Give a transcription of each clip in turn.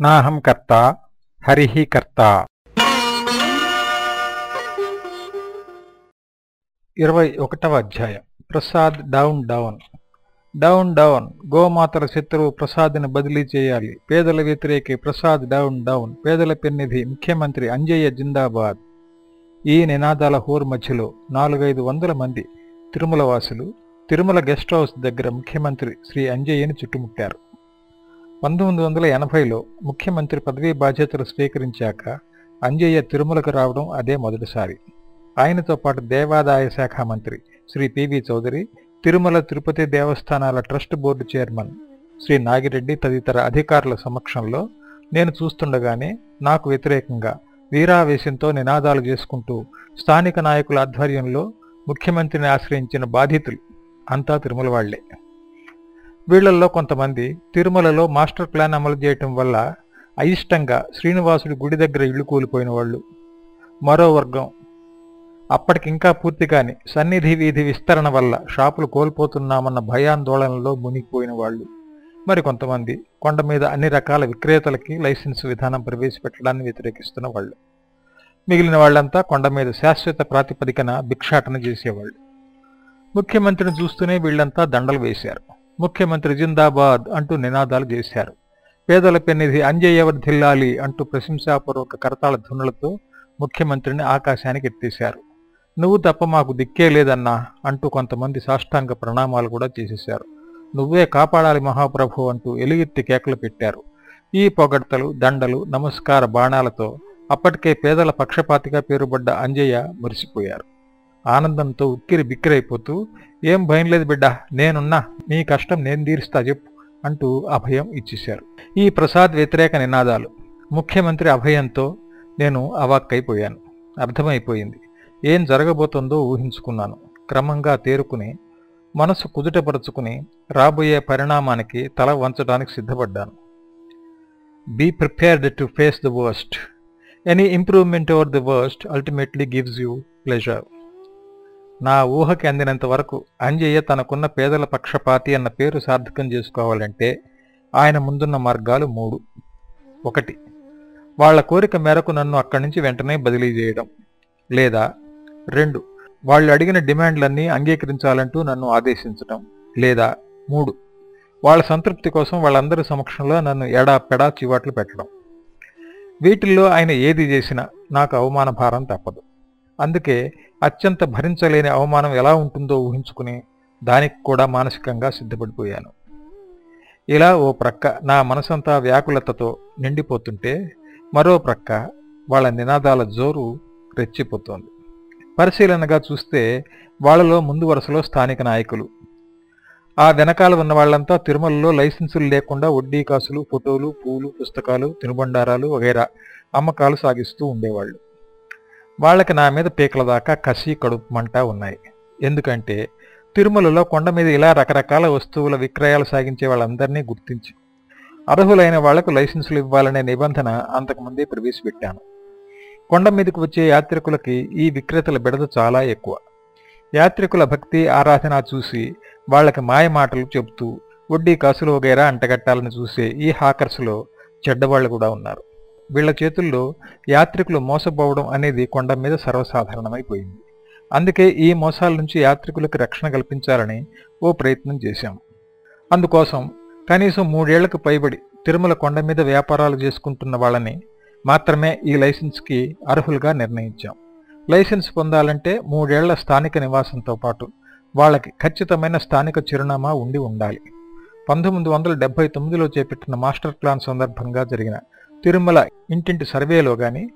నాహం కర్త హరి కర్త. ఇరవై ఒకటవ అధ్యాయం. Prasad down down. Down down. గోమాతల శత్రువు ప్రసాద్ని బదిలీ చేయాలి. పేదల వ్యతిరేకి ప్రసాద్ డౌన్ డౌన్. పేదల పెన్నిధి ముఖ్యమంత్రి అంజయ్య జిందాబాద్. ఈ నినాదాల హోర్ మధ్యలో నాలుగైదు వందల మంది తిరుమల వాసులు తిరుమల గెస్ట్ హౌస్ దగ్గర ముఖ్యమంత్రి శ్రీ అంజయ్యని చుట్టుముట్టారు. పంతొమ్మిది వందల ఎనభైలో ముఖ్యమంత్రి పదవీ బాధ్యతలు స్వీకరించాక అంజయ్య తిరుమలకు రావడం అదే మొదటిసారి. ఆయనతో పాటు దేవాదాయ శాఖ మంత్రి Shri P V Chowdary Tirumala Tirupati దేవస్థానాల trust board chairman Shri Nagireddy తదితర అధికారుల సమక్షంలో నేను చూస్తుండగానే నాకు వ్యతిరేకంగా వీరావేశంతో నినాదాలు చేసుకుంటూ స్థానిక నాయకుల ఆధ్వర్యంలో ముఖ్యమంత్రిని ఆశ్రయించిన బాధితులు అంతా తిరుమల వాళ్ళే వీళ్ళల్లో కొంతమంది తిరుమలలో మాస్టర్ ప్లాన్ అమలు చేయటం వల్ల అయిష్టంగా శ్రీనివాసుడి గుడి దగ్గర ఇళ్ళు కూలిపోయిన వాళ్ళు. మరో వర్గం. అప్పటికింకా పూర్తిగాని సన్నిధి వీధి విస్తరణ వల్ల షాపులు కోల్పోతున్నామన్న భయాందోళనలో మునిగిపోయిన వాళ్ళు. మరి కొంతమంది కొండ మీద అన్ని రకాల విక్రేతలకి లైసెన్స్ విధానం ప్రవేశపెట్టడాన్ని వ్యతిరేకిస్తున్న వాళ్ళు. మిగిలిన వాళ్ళంతా కొండ మీద శాశ్వత ప్రాతిపదికన భిక్షాటన చేసేవాళ్ళు. ముఖ్యమంత్రిని చూస్తూనే వీళ్ళంతా దండలు వేశారు. ముఖ్యమంత్రి జిందాబాద్ అంటూ నినాదాలు చేశారు. పేదల పెన్నిధి అంజయ్య వర్ధిల్లాలి అంటూ ప్రశంసాపూర్వక కరతాళ ధ్వనులతో ముఖ్యమంత్రిని ఆకాశానికి ఎత్తేశారు. నువ్వు తప్ప మాకు దిక్కే లేదన్నా అంటూ కొంతమంది సాష్టాంగ ప్రణామాలు కూడా చేసేశారు. నువ్వే కాపాడాలి మహాప్రభు అంటూ ఎలుగెత్తి కేకలు పెట్టారు. ఈ పొగడ్తలు దండలు నమస్కార బాణాలతో అప్పటికే పేదల పక్షపాతిగా పేరుబడ్డ అంజయ్య మురిసిపోయారు. ఆనందంతో ఉక్కిరి బిక్కిరైపోతూ ఏం భయం లేదు బిడ్డ నేనున్నా నీ కష్టం నేను తీరుస్తా చెప్పు అంటూ అభయం ఇచ్చేశారు. ఈ ప్రసాద్ వ్యతిరేక నినాదాలు. ముఖ్యమంత్రి అభయంతో నేను అవాక్కైపోయాను. అర్థమైపోయింది. ఏం జరగబోతుందో ఊహించుకున్నాను. క్రమంగా తేరుకుని మనసు కుదుటపరుచుకుని రాబోయే పరిణామానికి తల వంచడానికి సిద్ధపడ్డాను. Be prepared to face the worst. Any improvement over the worst ultimately gives you pleasure. నా ఊహకి అందినంత వరకు అంజయ్య తనకున్న పేదల పక్షపాతి అన్న పేరు సార్థకం చేసుకోవాలంటే ఆయన ముందున్న మార్గాలు మూడు. ఒకటి వాళ్ళ కోరిక మేరకు నన్ను అక్కడి నుంచి వెంటనే బదిలీ చేయడం. లేదా రెండు వాళ్ళు అడిగిన డిమాండ్లన్నీ అంగీకరించాలంటూ నన్ను ఆదేశించటం లేదా మూడు వాళ్ళ సంతృప్తి కోసం వాళ్ళందరి సమక్షంలో నన్ను ఎడా పెడా చివాట్లు పెట్టడం. వీటిల్లో ఆయన ఏది చేసినా నాకు అవమాన భారం తప్పదు. అందుకే అత్యంత భరించలేని అవమానం ఎలా ఉంటుందో ఊహించుకుని దానికి కూడా మానసికంగా సిద్ధపడిపోయాను. ఇలా ఓ ప్రక్క నా మనసంతా వ్యాకులతతో నిండిపోతుంటే మరో ప్రక్క వాళ్ళ నినాదాల జోరు రెచ్చిపోతోంది. పరిశీలనగా చూస్తే వాళ్ళలో ముందు వరుసలో స్థానిక నాయకులు. ఆ వెనకాల ఉన్న వాళ్ళంతా తిరుమలలో లైసెన్సులు లేకుండా వడ్డీ కాసులు ఫోటోలు పూలు పుస్తకాలు తినుబండారాలు వగైరా అమ్మకాలు సాగిస్తూ ఉండేవాళ్ళు. వాళ్ళకి నా మీద పీకల దాకా కసి కడుపు మంట ఉన్నాయి. ఎందుకంటే తిరుమలలో కొండ మీద ఇలా రకరకాల వస్తువుల విక్రయాలు సాగించే వాళ్ళందరినీ గుర్తించి. అర్హులైన వాళ్ళకు లైసెన్సులు ఇవ్వాలనే నిబంధన అంతకుముందే ప్రవేశపెట్టాను. కొండ మీదకు వచ్చే యాత్రికులకి ఈ విక్రేతల బిడద చాలా ఎక్కువ. యాత్రికుల భక్తి ఆరాధన చూసి వాళ్ళకి మాయ మాటలు చెబుతూ వడ్డీ కాసులు వగైరా అంటగట్టాలని చూసే ఈ హాకర్స్లో చెడ్డవాళ్ళు కూడా ఉన్నారు. వీళ్ళ చేతుల్లో యాత్రికులు మోసపోవడం అనేది కొండ మీద సర్వసాధారణమైపోయింది. అందుకే ఈ మోసాల నుంచి యాత్రికులకు రక్షణ కల్పించాలని ఓ ప్రయత్నం చేశాం. అందుకోసం కనీసం మూడేళ్ళకు పైబడి తిరుమల కొండ మీద వ్యాపారాలు చేసుకుంటున్న వాళ్ళని మాత్రమే ఈ లైసెన్స్కి అర్హులుగా నిర్ణయించాం. లైసెన్స్ పొందాలంటే మూడేళ్ళ స్థానిక నివాసంతో పాటు వాళ్ళకి ఖచ్చితమైన స్థానిక చిరునామా ఉండి ఉండాలి. పంతొమ్మిది వందల డెబ్బై తొమ్మిదిలో చేపట్టిన మాస్టర్ ప్లాన్ సందర్భంగా జరిగిన తిరుమల ఇంటింటి సర్వేలో గాని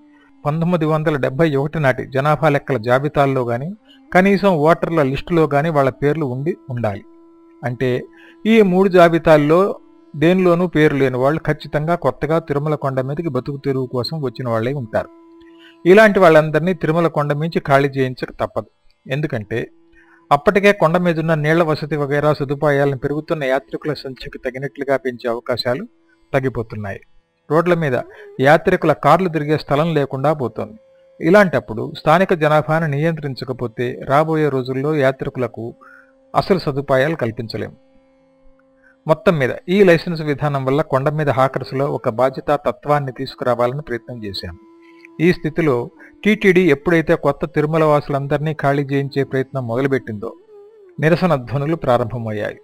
పంతొమ్మిది వందల డెబ్బై ఒకటి నాటి జనాభా లెక్కల జాబితాల్లో గాని కనీసం ఓటర్ల లిస్టులో గాని వాళ్ళ పేర్లు ఉండి ఉండాలి. అంటే ఈ మూడు జాబితాల్లో దేనిలోనూ పేరు లేని వాళ్ళు ఖచ్చితంగా కొత్తగా తిరుమల కొండ మీదకి బతుకు తెరువు కోసం వచ్చిన వాళ్ళే ఉంటారు. ఇలాంటి వాళ్ళందరినీ తిరుమల కొండ మించి ఖాళీ చేయించక తప్పదు. ఎందుకంటే అప్పటికే కొండ మీదున్న నీళ్ళ వసతి వగైరా సదుపాయాలను పెరుగుతున్న యాత్రికుల సంఖ్యకు తగినట్లుగా పెంచే అవకాశాలు తగ్గిపోతున్నాయి. రోడ్ల మీద యాత్రికుల కార్లు తిరిగే స్థలం లేకుండా పోతోంది. ఇలాంటప్పుడు స్థానిక జనాభాను నియంత్రించకపోతే రాబోయే రోజుల్లో యాత్రికులకు అసలు సదుపాయాలు కల్పించలేము. మొత్తం మీద ఈ లైసెన్స్ విధానం వల్ల కొండ మీద హాకర్స్లో ఒక బాధ్యతా తత్వాన్ని తీసుకురావాలని ప్రయత్నం చేశాం. ఈ స్థితిలో టీటీడీ ఎప్పుడైతే కొత్త తిరుమల వాసులందరినీ ఖాళీ చేయించే ప్రయత్నం మొదలుపెట్టిందో నిరసన ధ్వనులు ప్రారంభమయ్యాయి.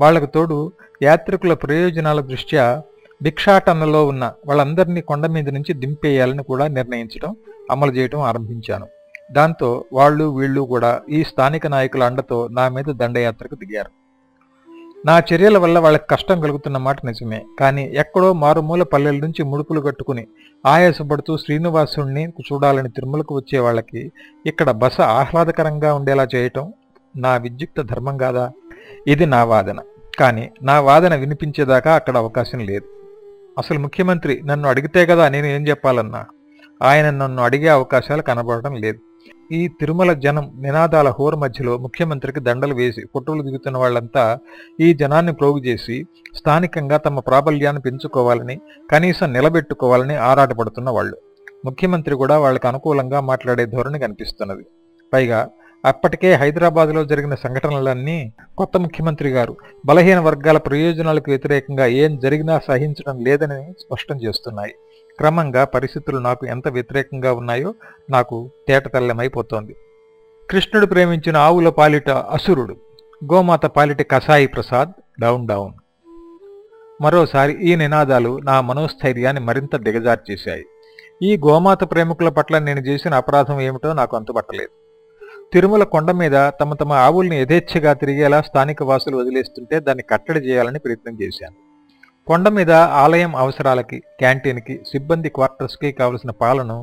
వాళ్ళకు తోడు యాత్రికుల ప్రయోజనాల దృష్ట్యా భిక్షాటనలో ఉన్న వాళ్ళందరినీ కొండ మీద నుంచి దింపేయాలని కూడా నిర్ణయించడం అమలు చేయడం ఆరంభించాను. దాంతో వాళ్ళు వీళ్ళు కూడా ఈ స్థానిక నాయకుల అండతో నా మీద దండయాత్రకు దిగారు. నా చర్యల వల్ల వాళ్ళకి కష్టం కలుగుతున్న మాట నిజమే. కానీ ఎక్కడో మారుమూల పల్లెల నుంచి ముడుపులు కట్టుకుని ఆయాసపడుతూ శ్రీనివాసుణ్ణి చూడాలని తిరుమలకు వచ్చే వాళ్ళకి ఇక్కడ బస ఆహ్లాదకరంగా ఉండేలా చేయటం నా విద్యుక్త ధర్మం కాదా? ఇది నా వాదన. కానీ నా వాదన వినిపించేదాకా అక్కడ అవకాశం లేదు. అసలు ముఖ్యమంత్రి నన్ను అడిగితే కదా నేను ఏం చెప్పాలన్నా? ఆయన నన్ను అడిగే అవకాశాలు కనబడటం లేదు. ఈ తిరుమల జనం నినాదాల హోర్ మధ్యలో ముఖ్యమంత్రికి దండలు వేసి ఫోటోలు దిగుతున్న వాళ్ళంతా ఈ జనాన్ని ప్రోగు చేసి స్థానికంగా తమ ప్రాబల్యాన్ని పెంచుకోవాలని కనీసం నిలబెట్టుకోవాలని ఆరాటపడుతున్న వాళ్ళు. ముఖ్యమంత్రి కూడా వాళ్ళకి అనుకూలంగా మాట్లాడే ధోరణి కనిపిస్తున్నది. పైగా అప్పటికే హైదరాబాద్లో జరిగిన సంఘటనలన్నీ కొత్త ముఖ్యమంత్రి గారు బలహీన వర్గాల ప్రయోజనాలకు వ్యతిరేకంగా ఏం జరిగినా సహించడం లేదని స్పష్టం చేస్తున్నాయి. క్రమంగా పరిస్థితులు నాకు ఎంత వ్యతిరేకంగా ఉన్నాయో నాకు తేటతెల్లమైపోతోంది. కృష్ణుడు ప్రేమించిన ఆవుల పాలిట అసురుడు గోమాత పాలిట కసాయి ప్రసాద్ డౌన్ డౌన్. మరోసారి ఈ నినాదాలు నా మనోస్థైర్యాన్ని మరింత దిగజార్చేశాయి. ఈ గోమాత ప్రేమికుల పట్ల నేను చేసిన అపరాధం ఏమిటో నాకు అంతుపట్టలేదు. తిరుమల కొండ మీద తమ తమ ఆవుల్ని యథేచ్ఛగా తిరిగేలా స్థానిక వాసులు వదిలేస్తుంటే దాన్ని కట్టడి చేయాలని ప్రయత్నం చేశాను కొండ మీద ఆలయం అవసరాలకి క్యాంటీన్కి సిబ్బంది క్వార్టర్స్కి కావలసిన పాలను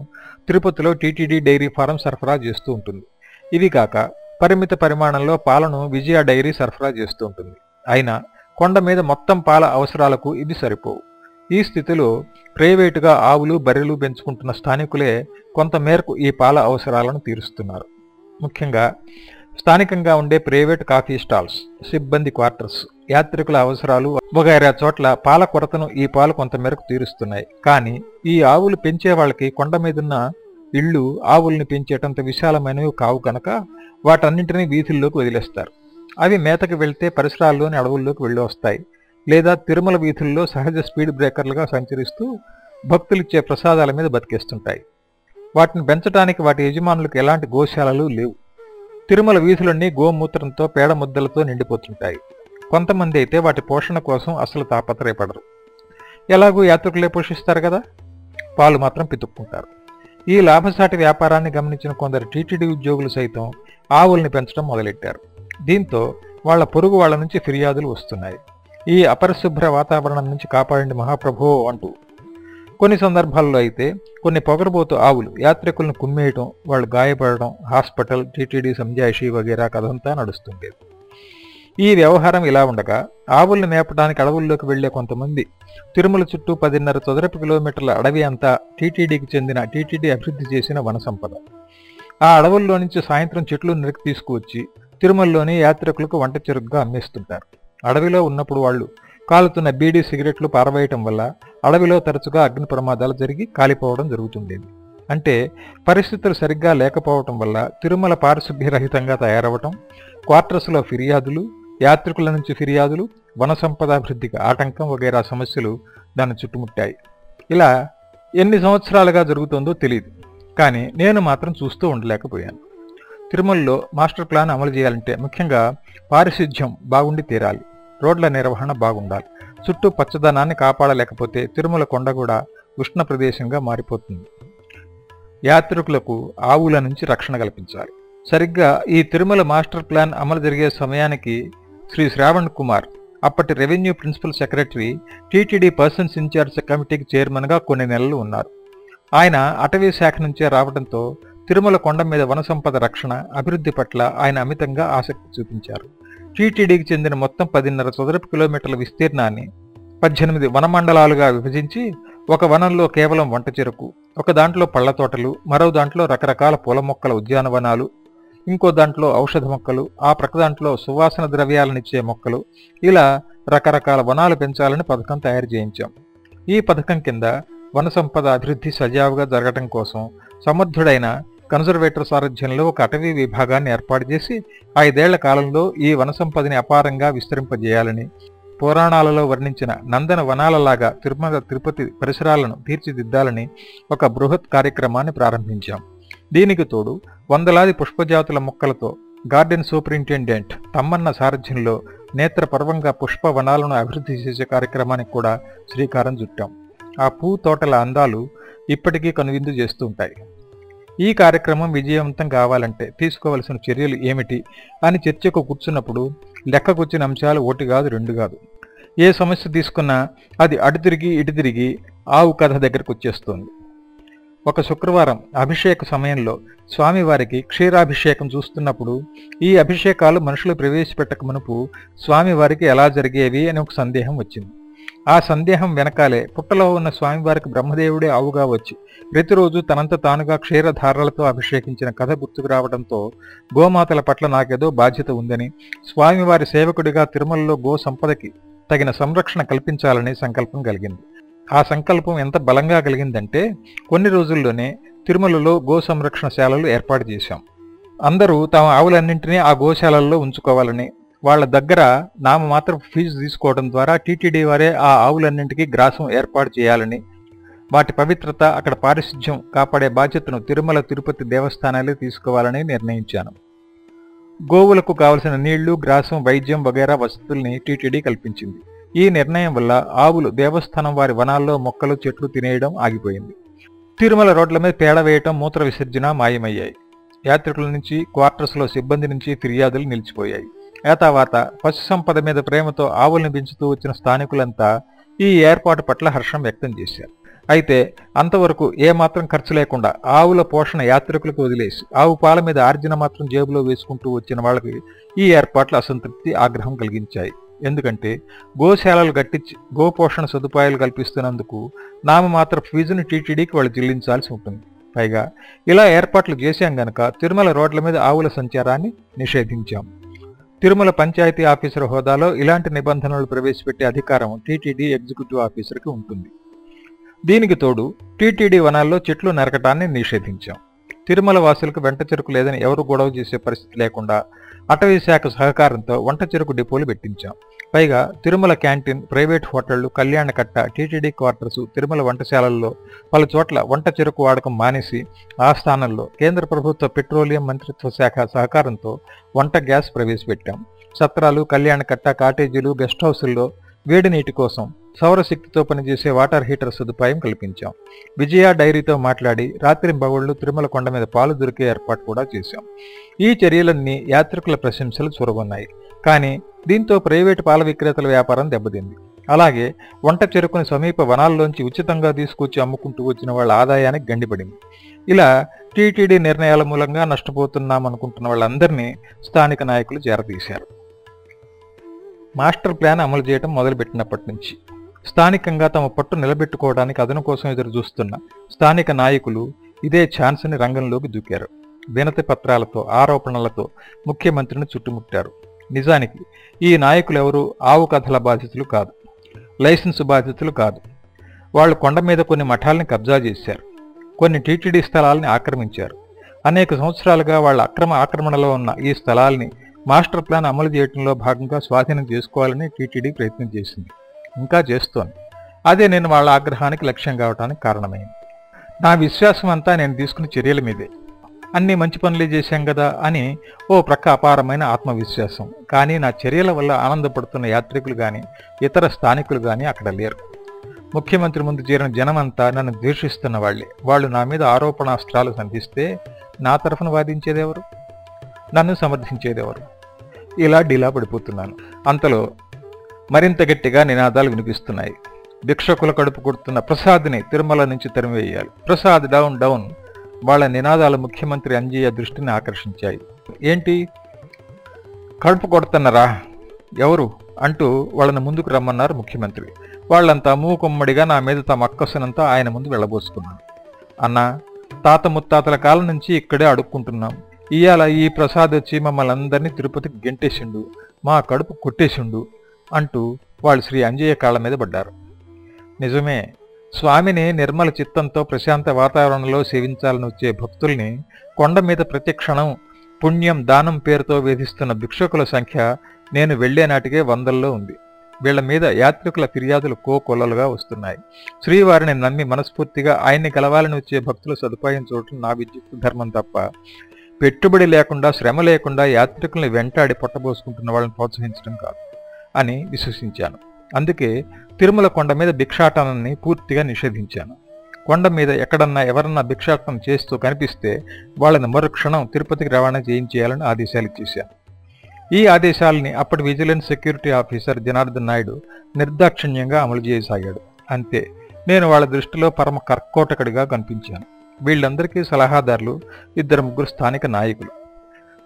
తిరుపతిలో టీటీడీ డైరీ ఫారం సరఫరా చేస్తూ ఉంటుంది. ఇవి కాక పరిమిత పరిమాణంలో పాలను విజయ డైరీ సరఫరా చేస్తూ ఉంటుంది. అయినా కొండ మీద మొత్తం పాల అవసరాలకు ఇది సరిపోవు. ఈ స్థితిలో ప్రైవేటుగా ఆవులు బర్రెలు పెంచుకుంటున్న స్థానికులే కొంత మేరకు ఈ పాల అవసరాలను తీరుస్తున్నారు. ముఖ్యంగా స్థానికంగా ఉండే ప్రైవేట్ కాఫీ స్టాల్స్ సిబ్బంది క్వార్టర్స్ యాత్రికుల అవసరాలు వగైరా చోట్ల పాల కొరతను ఈ పాలు కొంతమేరకు తీరుస్తున్నాయి. కానీ ఈ ఆవులు పెంచే వాళ్ళకి కొండ మీదున్న ఇళ్ళు ఆవుల్ని పెంచేటంత విశాలమైనవి కావు కనుక వాటన్నింటినీ వీధుల్లోకి వదిలేస్తారు. అవి మేతకు వెళ్తే పరిసరాల్లోని అడవుల్లోకి వెళ్ళి వస్తాయి లేదా తిరుమల వీధుల్లో సహజ స్పీడ్ బ్రేకర్లుగా సంచరిస్తూ భక్తులిచ్చే ప్రసాదాల మీద బతికేస్తుంటాయి. వాటిని పెంచడానికి వాటి యజమానులకు ఎలాంటి గోశాలలు లేవు. తిరుమల వీధులన్నీ గోమూత్రంతో పేడ ముద్దలతో నిండిపోతుంటాయి. కొంతమంది అయితే వాటి పోషణ కోసం అసలు తాపత్రయపడరు. ఎలాగూ యాత్రికులే పోషిస్తారు కదా? పాలు మాత్రం పితుక్కుంటారు. ఈ లాభసాటి వ్యాపారాన్ని గమనించిన కొందరు టీటీడీ ఉద్యోగులు సైతం ఆవుల్ని పెంచడం మొదలెట్టారు. దీంతో వాళ్ళ పొరుగు వాళ్ళ నుంచి ఫిర్యాదులు వస్తున్నాయి. ఈ అపరిశుభ్ర వాతావరణం నుంచి కాపాడండి మహాప్రభో అంటూ కొన్ని సందర్భాల్లో అయితే కొన్ని పొగరబోతు ఆవులు యాత్రికులను కుమ్మేయటం వాళ్ళు గాయపడటం హాస్పిటల్ టీటీడీ సంజాయిషి వగేరా కథంతా నడుస్తుండేది. ఈ వ్యవహారం ఇలా ఉండగా ఆవుల్ని మేపడానికి అడవుల్లోకి వెళ్ళే కొంతమంది తిరుమల చుట్టూ పదిన్నర చదరపు కిలోమీటర్ల అడవి అంతా టీటీడీకి చెందిన టీటీడీ అభివృద్ధి చేసిన వన సంపద. ఆ అడవుల్లో నుంచి సాయంత్రం చెట్లు నరికి తీసుకువచ్చి తిరుమలలోని యాత్రికులకు వంట చెరుగ్గా అమ్మేస్తుంటారు. అడవిలో ఉన్నప్పుడు వాళ్ళు కాలుతున్న బీడీ సిగరెట్లు పారవేయటం వల్ల అడవిలో తరచుగా అగ్ని ప్రమాదాలు జరిగి కాలిపోవడం జరుగుతుండేది. అంటే పరిస్థితులు సరిగ్గా లేకపోవటం వల్ల తిరుమల పారిశుభ్యరహితంగా తయారవటం క్వార్టర్స్లో ఫిర్యాదులు యాత్రికుల నుంచి ఫిర్యాదులు వన సంపదాభివృద్ధికి ఆటంకం వగైరా సమస్యలు దాన్ని చుట్టుముట్టాయి. ఇలా ఎన్ని సంవత్సరాలుగా జరుగుతుందో తెలియదు కానీ నేను మాత్రం చూస్తూ ఉండలేకపోయాను. తిరుమలలో మాస్టర్ ప్లాన్ అమలు చేయాలంటే ముఖ్యంగా పారిశుధ్యం బాగుండి తీరాలి. రోడ్ల నిర్వహణ బాగుండాలి. చుట్టూ పచ్చదనాన్ని కాపాడలేకపోతే తిరుమల కొండ కూడా ఉష్ణ ప్రదేశంగా మారిపోతుంది. యాత్రికులకు ఆవుల నుంచి రక్షణ కల్పించాలి. సరిగ్గా ఈ తిరుమల మాస్టర్ ప్లాన్ అమలు జరిగే సమయానికి శ్రీ శ్రావణ్ కుమార్ అప్పటి revenue principal secretary TTD persons in charge కమిటీకి చైర్మన్గా కొన్ని నెలలు ఉన్నారు. ఆయన అటవీ శాఖ నుంచే రావడంతో తిరుమల కొండ మీద వన సంపద రక్షణ అభివృద్ధి పట్ల ఆయన అమితంగా ఆసక్తి చూపించారు. టీటీడీకి చెందిన మొత్తం పదిన్నర చదరపు కిలోమీటర్ల విస్తీర్ణాన్ని పద్దెనిమిది వనమండలాలుగా విభజించి ఒక వనంలో కేవలం వంట చెరుకు ఒక దాంట్లో పళ్ళ తోటలు మరో దాంట్లో రకరకాల పూల మొక్కల ఉద్యానవనాలు ఇంకో దాంట్లో ఔషధ మొక్కలు ఆ ప్రక్క దాంట్లో సువాసన ద్రవ్యాలనిచ్చే మొక్కలు ఇలా రకరకాల వనాలు పెంచాలని పథకం తయారు చేయించాం. ఈ పథకం కింద వన సంపద అభివృద్ధి సజావుగా జరగటం కోసం సమర్థుడైన కన్జర్వేటర్ సారథ్యంలో ఒక అటవీ విభాగాన్ని ఏర్పాటు చేసి ఐదేళ్ళ కాలంలో ఈ వన సంపదని అపారంగా విస్తరింపజేయాలని పురాణాలలో వర్ణించిన నందన వనాలలాగా తిరుమల తిరుపతి పరిసరాలను తీర్చిదిద్దాలని ఒక బృహత్ కార్యక్రమాన్ని ప్రారంభించాం. దీనికి తోడు వందలాది పుష్పజాతుల మొక్కలతో గార్డెన్ సూపరింటెండెంట్ తమ్మన్న సారథ్యంలో నేత్రపర్వంగా పుష్ప వనాలను అభివృద్ధి చేసే కార్యక్రమానికి కూడా శ్రీకారం చుట్టాం. ఆ పూ తోటల అందాలు ఇప్పటికీ కనువిందు చేస్తుంటాయి ఈ కార్యక్రమం విజయవంతం కావాలంటే తీసుకోవలసిన చర్యలు ఏమిటి అని చర్చకు కూర్చున్నప్పుడు లెక్కకొచ్చిన అంశాలు ఒకటి కాదు రెండు కాదు. ఏ సమస్య తీసుకున్నా అది అటు తిరిగి ఇటు తిరిగి ఆవు కథ దగ్గరకు వచ్చేస్తోంది. ఒక శుక్రవారం అభిషేక సమయంలో స్వామివారికి క్షీరాభిషేకం చూస్తున్నప్పుడు ఈ అభిషేకాలు మనుషులు ప్రవేశపెట్టక మునుపు స్వామివారికి ఎలా జరిగేవి అని ఒక సందేహం వచ్చింది. ఆ సందేహం వెనకాలే పుట్టలో ఉన్న స్వామివారికి బ్రహ్మదేవుడే ఆవుగా వచ్చి ప్రతిరోజు తనంత తానుగా క్షీరధారలతో అభిషేకించిన కథ గుర్తుకు రావడంతో గోమాతల పట్ల నాకేదో బాధ్యత ఉందని స్వామివారి సేవకుడిగా తిరుమలలో గో సంపదకి తగిన సంరక్షణ కల్పించాలని సంకల్పం కలిగింది. ఆ సంకల్పం ఎంత బలంగా కలిగిందంటే కొన్ని రోజుల్లోనే తిరుమలలో గో సంరక్షణశాలలు ఏర్పాటు చేశాం. అందరూ తమ ఆవులన్నింటినీ ఆ గోశాలల్లో ఉంచుకోవాలని వాళ్ళ దగ్గర నామమాత్రం ఫీజు తీసుకోవడం ద్వారా టీటీడీ వారే ఆ ఆవులన్నింటికీ గ్రాసం ఏర్పాటు చేయాలని వాటి పవిత్రత అక్కడ పారిశుధ్యం కాపాడే బాధ్యతను తిరుమల తిరుపతి దేవస్థానాలే తీసుకోవాలని నిర్ణయించాను. గోవులకు కావలసిన నీళ్ళు గ్రాసం వైద్యం వగైరా వసతుల్ని టీటీడీ కల్పించింది. ఈ నిర్ణయం వల్ల ఆవులు దేవస్థానం వారి వనాల్లో మొక్కలు చెట్లు తినేయడం ఆగిపోయింది. తిరుమల రోడ్ల మీద పేడ వేయటం మూత్ర విసర్జన మాయమయ్యాయి. యాత్రికుల నుంచి క్వార్టర్స్లో సిబ్బంది నుంచి ఫిర్యాదులు నిలిచిపోయాయి. ఏతావాత పశు సంపద మీద ప్రేమతో ఆవుల్ని పెంచుతూ వచ్చిన స్థానికులంతా ఈ ఏర్పాటు పట్ల హర్షం వ్యక్తం చేశారు. అయితే అంతవరకు ఏమాత్రం ఖర్చు లేకుండా ఆవుల పోషణ యాత్రికులకు వదిలేసి ఆవు పాల మీద ఆర్జన మాత్రం జేబులో వేసుకుంటూ వచ్చిన వాళ్ళకి ఈ ఏర్పాట్లు అసంతృప్తి ఆగ్రహం కలిగించాయి. ఎందుకంటే గోశాలలు గట్టించి గోపోషణ సదుపాయాలు కల్పిస్తున్నందుకు నామమాత్ర ఫీజును టీటీడీకి వాళ్ళు చెల్లించాల్సి ఉంటుంది. పైగా ఇలా ఏర్పాట్లు చేశాం గనక తిరుమల రోడ్ల మీద ఆవుల సంచారాన్ని నిషేధించాం. తిరుమల పంచాయతీ ఆఫీసర్ హోదాలో ఇలాంటి నిబంధనలు ప్రవేశపెట్టే అధికారం టీటీడీ ఎగ్జిక్యూటివ్ ఆఫీసర్కి ఉంటుంది. దీనికి తోడు టీటీడీ వనాల్లో చెట్లు నరకటాన్ని నిషేధించాం. తిరుమల వాసులకు వెంట చెరుకు లేదని ఎవరు గొడవ చేసే పరిస్థితి లేకుండా అటవీ శాఖ సహకారంతో వంట చెరుకు డిపోలు పెట్టించాం. పైగా తిరుమల క్యాంటీన్ ప్రైవేట్ హోటళ్ళు కళ్యాణకట్ట టీటీడీ క్వార్టర్స్ తిరుమల వంటశాలల్లో పలు చోట్ల వంట చెరుకు వాడకం మానేసి ఆ స్థానంలో కేంద్ర ప్రభుత్వ పెట్రోలియం మంత్రిత్వ శాఖ సహకారంతో వంట గ్యాస్ ప్రవేశపెట్టాం. సత్రాలు కళ్యాణకట్ట కాటేజీలు గెస్ట్ హౌసుల్లో వేడి నీటి కోసం సౌరశక్తితో పనిచేసే వాటర్ హీటర్ సదుపాయం కల్పించాం. విజయ డైరీతో మాట్లాడి రాత్రింబవళ్ళు తిరుమల కొండ మీద పాలు దొరికే ఏర్పాటు కూడా చేశాం. ఈ చర్యలన్నీ యాత్రికుల ప్రశంసలు చూరగొన్నాయి కానీ దీంతో ప్రైవేటు పాల విక్రేతల వ్యాపారం దెబ్బతింది. అలాగే వంట చెరుకుని సమీప వనాల్లోంచి ఉచితంగా తీసుకొచ్చి అమ్ముకుంటూ వచ్చిన వాళ్ళ ఆదాయానికి గండిపడింది. ఇలా టీటీడీ నిర్ణయాల మూలంగా నష్టపోతున్నామనుకుంటున్న వాళ్ళందరినీ స్థానిక నాయకులు చేరదీశారు మాస్టర్ ప్లాన్ అమలు చేయడం మొదలుపెట్టినప్పటి నుంచి స్థానికంగా తమ పట్టు నిలబెట్టుకోవడానికి అదను కోసం ఎదురు చూస్తున్న స్థానిక నాయకులు ఇదే ఛాన్స్ని రంగంలోకి దూకారు. వినతి పత్రాలతో ఆరోపణలతో ముఖ్యమంత్రిని చుట్టుముట్టారు. నిజానికి ఈ నాయకులు ఎవరు? ఆవు కథల బాధితులు కాదు. లైసెన్సు బాధితులు కాదు. వాళ్ళు కొండ మీద కొన్ని మఠాలని కబ్జా చేశారు. కొన్ని టీటీడీ స్థలాలని ఆక్రమించారు. అనేక సంవత్సరాలుగా వాళ్ళ అక్రమ ఆక్రమణలో ఉన్న ఈ స్థలాల్ని మాస్టర్ ప్లాన్ అమలు చేయడంలో భాగంగా స్వాధీనం చేసుకోవాలని టీటీడీ ప్రయత్నం చేసింది. ఇంకా చేస్తోంది. అదే నేను వాళ్ళ ఆగ్రహానికి లక్ష్యం కావడానికి కారణమైంది. నా విశ్వాసం అంతా నేను తీసుకున్న చర్యల మీదే. అన్ని మంచి పనులే చేశాం కదా అని ఓ ప్రక్క అపారమైన ఆత్మవిశ్వాసం. కానీ నా చర్యల వల్ల ఆనందపడుతున్న యాత్రికులు కానీ ఇతర స్థానికులు కానీ అక్కడ లేరు. ముఖ్యమంత్రి ముందు చేరిన జనమంతా నన్ను ద్వేషిస్తున్న వాళ్ళే. వాళ్ళు నా మీద ఆరోపణాస్త్రాలు సంధిస్తే నా తరఫున వాదించేదెవరు? నన్ను సమర్థించేదెవరు? ఇలా డీలా పడిపోతున్నాను. అంతలో మరింత గట్టిగా నినాదాలు వినిపిస్తున్నాయి. భిక్షకుల కడుపు కొడుతున్న ప్రసాద్ని తిరుమల నుంచి తరిమివేయాలి ప్రసాద్ డౌన్ డౌన్. వాళ్ళ నినాదాలు ముఖ్యమంత్రి అంజయ్య దృష్టిని ఆకర్షించాయి. ఏంటి? కడుపు కొడుతున్నారా? ఎవరు? అంటూ వాళ్ళని ముందుకు రమ్మన్నారు ముఖ్యమంత్రి. వాళ్ళంతా మూకుమ్మడిగా నా మీద తమ అక్కసునంతా ఆయన ముందు వెళ్ళబోసుకున్నాను అన్న తాత ముత్తాతల కాలం నుంచి ఇక్కడే అడుక్కుంటున్నాం. ఇవాళ ఈ ప్రసాద్ వచ్చి మమ్మల్ని అందరినీ తిరుపతికి గెంటేసిండు మా కడుపు కొట్టేసిండు అంటూ వాళ్ళు శ్రీ అంజయ్య కాళ్ళ మీద పడ్డారు. నిజమే స్వామిని నిర్మల చిత్తంతో ప్రశాంత వాతావరణంలో సేవించాలని వచ్చే భక్తుల్ని కొండ మీద ప్రతిక్షణం పుణ్యం దానం పేరుతో వేధిస్తున్న భిక్షకుల సంఖ్య నేను వెళ్ళే నాటికే వందల్లో ఉంది. వీళ్ళ మీద యాత్రికుల ఫిర్యాదులు కోకొల్లలుగా వస్తున్నాయి. శ్రీవారిని నమ్మి మనస్ఫూర్తిగా ఆయన్ని కలవాలని వచ్చే భక్తుల సదుపాయం చూడటం నా విద్యుత్ ధర్మం తప్ప పెట్టుబడి లేకుండా శ్రమ లేకుండా యాత్రికుల్ని వెంటాడి పొట్టబోసుకుంటున్న వాళ్ళని ప్రోత్సహించడం కాదు అని విశ్వసించాను. అందుకే తిరుమల కొండ మీద భిక్షాటనాన్ని పూర్తిగా నిషేధించాను. కొండ మీద ఎక్కడన్నా ఎవరన్నా భిక్షాటనం చేస్తూ కనిపిస్తే వాళ్ళని మరుక్షణం తిరుపతికి రవాణా చేయించేయాలని ఆదేశాలు ఇచ్చేశాను. ఈ ఆదేశాలని అప్పటి vigilance security officer Janardhan Naidu నిర్దాక్షిణ్యంగా అమలు చేయసాగాడు. అంతే నేను వాళ్ళ దృష్టిలో పరమ కర్కోటకుడిగా కనిపించాను. వీళ్ళందరికీ సలహాదారులు ఇద్దరు ముగ్గురు స్థానిక నాయకులు.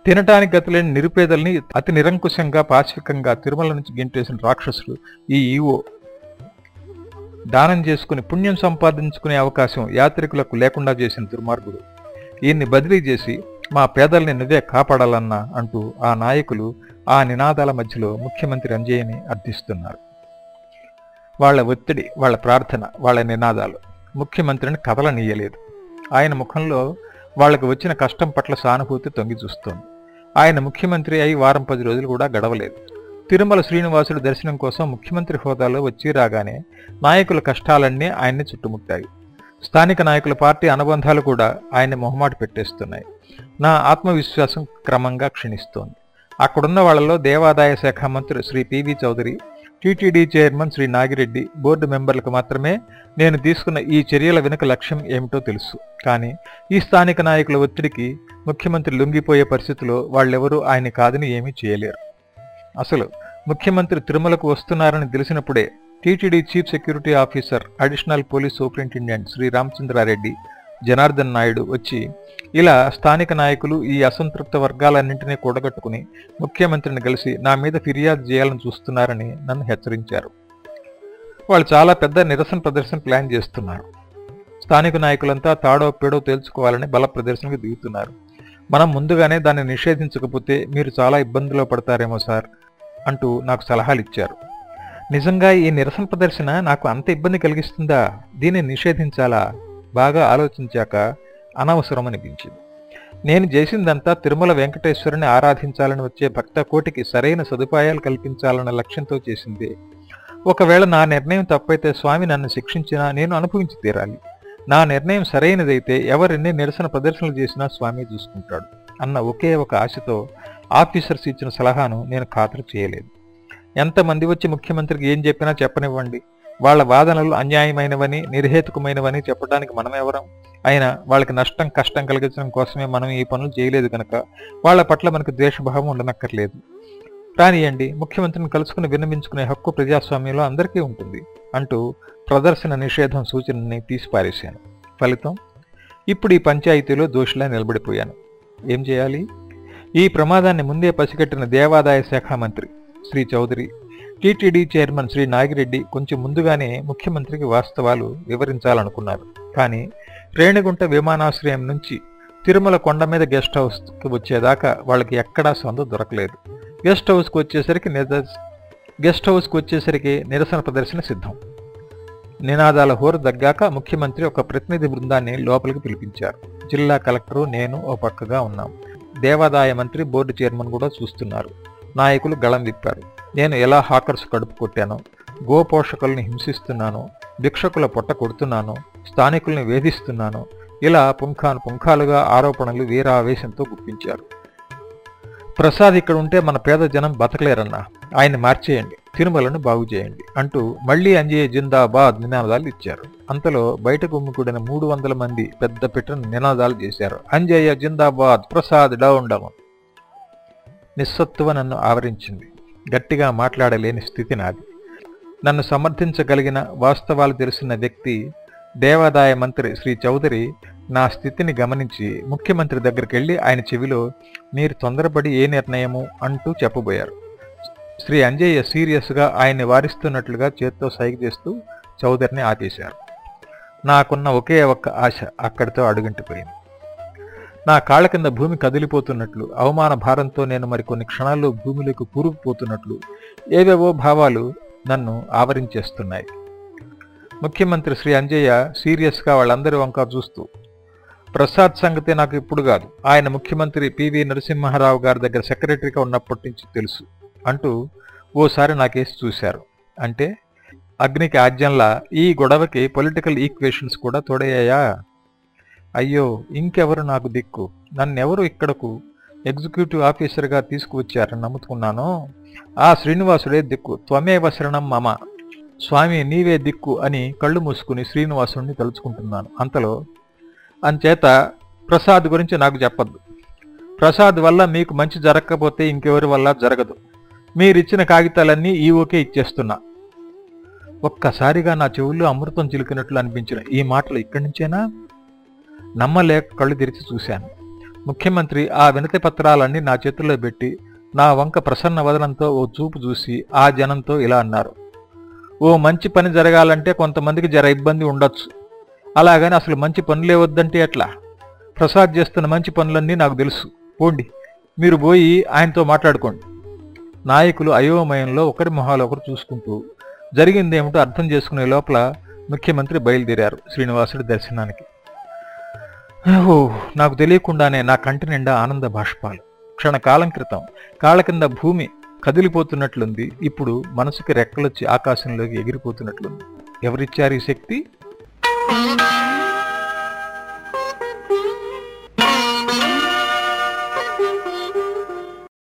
తినటానికి గతిలేని నిరుపేదల్ని అతి నిరంకుశంగా పాశవికంగా తిరుమల నుంచి గెంటేసిన రాక్షసులు ఈ ఈవో. దానం చేసుకుని పుణ్యం సంపాదించుకునే అవకాశం యాత్రికులకు లేకుండా చేసిన దుర్మార్గుడు. ఈయన్ని బదిలీ చేసి మా పేదల్ని నువ్వే కాపాడాలన్నా అంటూ ఆ నాయకులు ఆ నినాదాల మధ్యలో ముఖ్యమంత్రి అంజయ్యని అర్థిస్తున్నారు. వాళ్ళ ఒత్తిడి వాళ్ళ ప్రార్థన వాళ్ళ నినాదాలు ముఖ్యమంత్రిని కదలనీయలేదు. ఆయన ముఖంలో వాళ్ళకు వచ్చిన కష్టం పట్ల సానుభూతి తొంగి చూస్తోంది. ఆయన ముఖ్యమంత్రి అయి వారం పది రోజులు కూడా గడవలేదు. తిరుమల శ్రీనివాసుడు దర్శనం కోసం ముఖ్యమంత్రి హోదాలో వచ్చి రాగానే నాయకుల కష్టాలన్నీ ఆయన్ని చుట్టుముట్టాయి. స్థానిక నాయకుల పార్టీ అనుబంధాలు కూడా ఆయన్ని మొహమాట పెట్టేస్తున్నాయి. నా ఆత్మవిశ్వాసం క్రమంగా క్షీణిస్తోంది. అక్కడున్న వాళ్ళలో దేవాదాయ శాఖ మంత్రి Shri P V Chowdary TTD chairman Shri Nagireddy board మెంబర్లకు మాత్రమే నేను తీసుకున్న ఈ చర్యల వెనుక లక్ష్యం ఏమిటో తెలుసు. కానీ ఈ స్థానిక నాయకుల ఒత్తిడికి ముఖ్యమంత్రి లొంగిపోయే పరిస్థితిలో వాళ్ళెవరూ ఆయన కాదని ఏమీ చేయలేరు. అసలు ముఖ్యమంత్రి తిరుమలకు వస్తున్నారని తెలిసినప్పుడే TTD chief security officer additional police superintendent Shri Ramachandrareddy Janardhan Naidu వచ్చి ఇలా స్థానిక నాయకులు ఈ అసంతృప్త వర్గాలన్నింటినీ కూడగట్టుకుని ముఖ్యమంత్రిని కలిసి నా మీద ఫిర్యాదు చేయాలని చూస్తున్నారని నన్ను హెచ్చరించారు. వాళ్ళు చాలా పెద్ద నిరసన ప్రదర్శన ప్లాన్ చేస్తున్నారు. స్థానిక నాయకులంతా తాడో పేడో తేల్చుకోవాలని బల ప్రదర్శనకు దిగుతున్నారు. మనం ముందుగానే దాన్ని నిషేధించకపోతే మీరు చాలా ఇబ్బందిలో పడతారేమో సార్ అంటూ నాకు సలహాలు ఇచ్చారు. నిజంగా ఈ నిరసన ప్రదర్శన నాకు అంత ఇబ్బంది కలిగిస్తుందా? దీన్ని నిషేధించాలా? బాగా ఆలోచించాక అనవసరం అనిపించింది నేను చేసిందంతా తిరుమల వెంకటేశ్వరుని ఆరాధించాలని వచ్చే భక్త కోటికి సరైన సదుపాయాలు కల్పించాలన్న లక్ష్యంతో చేసిందే. ఒకవేళ నా నిర్ణయం తప్పైతే స్వామి నన్ను శిక్షించినా నేను అనుభవించి తీరాలి. నా నిర్ణయం సరైనదైతే ఎవరెన్ని నిరసన ప్రదర్శనలు చేసినా స్వామి చూసుకుంటాడు అన్న ఒకే ఒక ఆశతో ఆఫీసర్స్ ఇచ్చిన సలహాను నేను ఖాతరు చేయలేదు. ఎంతమంది వచ్చి ముఖ్యమంత్రికి ఏం చెప్పినా చెప్పనివ్వండి. వాళ్ళ వాదనలు అన్యాయమైనవని నిర్హేతుకమైనవని చెప్పడానికి మనమెవరం అయినా వాళ్ళకి నష్టం కష్టం కలిగించడం కోసమే మనం ఈ పనులు చేయలేదు కనుక వాళ్ళ పట్ల మనకు ద్వేషభావం ఉండనక్కర్లేదు. రానియండి ముఖ్యమంత్రిని కలుసుకుని విన్నవించుకునే హక్కు ప్రజాస్వామ్యంలో అందరికీ ఉంటుంది అంటూ ప్రదర్శన నిషేధం సూచనని తీసిపారేశాను. ఫలితం? ఇప్పుడు ఈ పంచాయతీలో దోషిలా నిలబడిపోయాను. ఏం చేయాలి? ఈ ప్రమాదాన్ని ముందే పసిగట్టిన దేవాదాయ శాఖ మంత్రి శ్రీ చౌదరి టీటీడీ చైర్మన్ శ్రీ నాగిరెడ్డి కొంచెం ముందుగానే ముఖ్యమంత్రికి వాస్తవాలు వివరించాలనుకున్నారు. కానీ రేణిగుంట విమానాశ్రయం నుంచి తిరుమల కొండ మీద గెస్ట్ హౌస్కి వచ్చేదాకా వాళ్ళకి ఎక్కడా సొంత దొరకలేదు. గెస్ట్ హౌస్కి వచ్చేసరికి గెస్ట్ హౌస్కి వచ్చేసరికి నిరసన ప్రదర్శన సిద్ధం. నినాదాల హోరు దగ్గాక ముఖ్యమంత్రి ఒక ప్రతినిధి బృందాన్ని లోపలికి పిలిపించారు. జిల్లా కలెక్టరు నేను ఓ పక్కగా ఉన్నాం. దేవాదాయ మంత్రి బోర్డు చైర్మన్ కూడా చూస్తున్నారు. నాయకులు గళం విప్పారు. నేను ఎలా హాకర్స్ కడుపు కొట్టాను గోపోషకుల్ని హింసిస్తున్నాను భిక్షకుల పొట్ట కొడుతున్నాను స్థానికుల్ని వేధిస్తున్నాను ఇలా పుంఖాను పుంఖాలుగా ఆరోపణలు వీరావేశంతో గుప్పించారు. ప్రసాద్ ఇక్కడ ఉంటే మన పేద జనం బతకలేరన్నా ఆయన మార్చేయండి తిరుమలను బాగు చేయండి అంటూ మళ్ళీ అంజయ్య జిందాబాద్ నినాదాలు ఇచ్చారు. అంతలో బయట గుమ్మికూడిన మూడు వందల మంది పెద్ద పెట్టిన నినాదాలు చేశారు. అంజయ్య జిందాబాద్ ప్రసాద్ డౌన్ డౌన్. నిస్సత్తువ నన్ను ఆవరించింది. గట్టిగా మాట్లాడలేని స్థితి నాది. నన్ను సమర్థించగలిగిన వాస్తవాలు తెలిసిన వ్యక్తి దేవాదాయ మంత్రి శ్రీ చౌదరి నా స్థితిని గమనించి ముఖ్యమంత్రి దగ్గరికి వెళ్ళి ఆయన చెవిలో మీరు తొందరపడి ఏ నిర్ణయము? అంటూ చెప్పబోయారు. శ్రీ అంజయ్య సీరియస్గా ఆయన్ని వారిస్తున్నట్లుగా చేత్తో సైగ చేస్తూ చౌదరిని ఆపేశారు నాకున్న ఒకే ఒక్క ఆశ అక్కడితో అడుగంటిపోయింది. నా కాళ్ళ కింద భూమి కదిలిపోతున్నట్లు అవమాన భారంతో నేను మరికొన్ని క్షణాల్లో భూమిలోకి కూరుకుపోతున్నట్లు ఏవేవో భావాలు నన్ను ఆవరించేస్తున్నాయి. ముఖ్యమంత్రి శ్రీ అంజయ్య సీరియస్గా వాళ్ళందరి వంక చూస్తూ ప్రసాద్ సంగతి నాకు ఇప్పుడు కాదు. ఆయన ముఖ్యమంత్రి పివి నరసింహారావు గారి దగ్గర సెక్రటరీగా ఉన్నప్పటి నుంచి తెలుసు అంటూ ఓసారి నాకేసి చూశారు. అంటే అగ్నికి ఆజ్యంలా ఈ గొడవకి పొలిటికల్ ఈక్వేషన్స్ కూడా తోడయ్యాయా? అయ్యో ఇంకెవరు నాకు దిక్కు? నన్నెవరు ఇక్కడకు ఎగ్జిక్యూటివ్ ఆఫీసర్గా తీసుకువచ్చారని నమ్ముతున్నాను? ఆ శ్రీనివాసుడే దిక్కు. త్వమేవ శరణం మమ. స్వామి నీవే దిక్కు అని కళ్ళు మూసుకుని శ్రీనివాసుడిని తలుచుకుంటున్నాను. అంతలో అంచేత ప్రసాద్ గురించి నాకు చెప్పద్దు. ప్రసాద్ వల్ల మీకు మంచి జరగకపోతే ఇంకెవరి వల్ల జరగదు. మీరిచ్చిన కాగితాలన్నీ ఈఓకే ఇచ్చేస్తున్నా. ఒక్కసారిగా నా చెవుల్లో అమృతం చిలికినట్లు అనిపించిన ఈ మాటలు ఇక్కడి నుంచేనా? నమ్మలేక కళ్ళు తెరిచి చూశాను. ముఖ్యమంత్రి ఆ వినతి పత్రాలన్నీ నా చేతుల్లో పెట్టి నా వంక ప్రసన్న వదనంతో ఓ చూపు చూసి ఆ జనంతో ఇలా అన్నారు. ఓ మంచి పని జరగాలంటే కొంతమందికి జర ఇబ్బంది ఉండొచ్చు. అలాగని అసలు మంచి పనులే వద్దంటే ఎట్లా? ప్రసాద్ చేస్తున్న మంచి పనులన్నీ నాకు తెలుసు. పోండి మీరు పోయి ఆయనతో మాట్లాడుకోండి. నాయకులు అయోమయంలో ఒకరి మొహాలు ఒకరు చూసుకుంటూ జరిగిందేమిటో అర్థం చేసుకునే లోపల ముఖ్యమంత్రి బయలుదేరారు శ్రీనివాసుడి దర్శనానికి. ఓహో నాకు తెలియకుండానే నా కంటి నిండా ఆనంద బాష్పాలు. క్షణకాలం క్రితం కాళ్ళ కింద భూమి కదిలిపోతున్నట్లుంది. ఇప్పుడు మనసుకి రెక్కలొచ్చి ఆకాశంలోకి ఎగిరిపోతున్నట్లుంది. ఎవరిచ్చారు ఈ శక్తి?